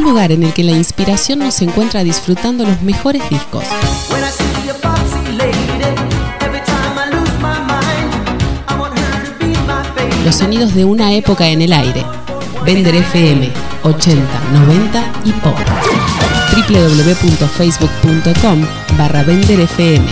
Un lugar en el que la inspiración nos encuentra disfrutando los mejores discos. Los sonidos de una época en el aire. Vender FM 80, 90 y pop. www.facebook.com barra venderfm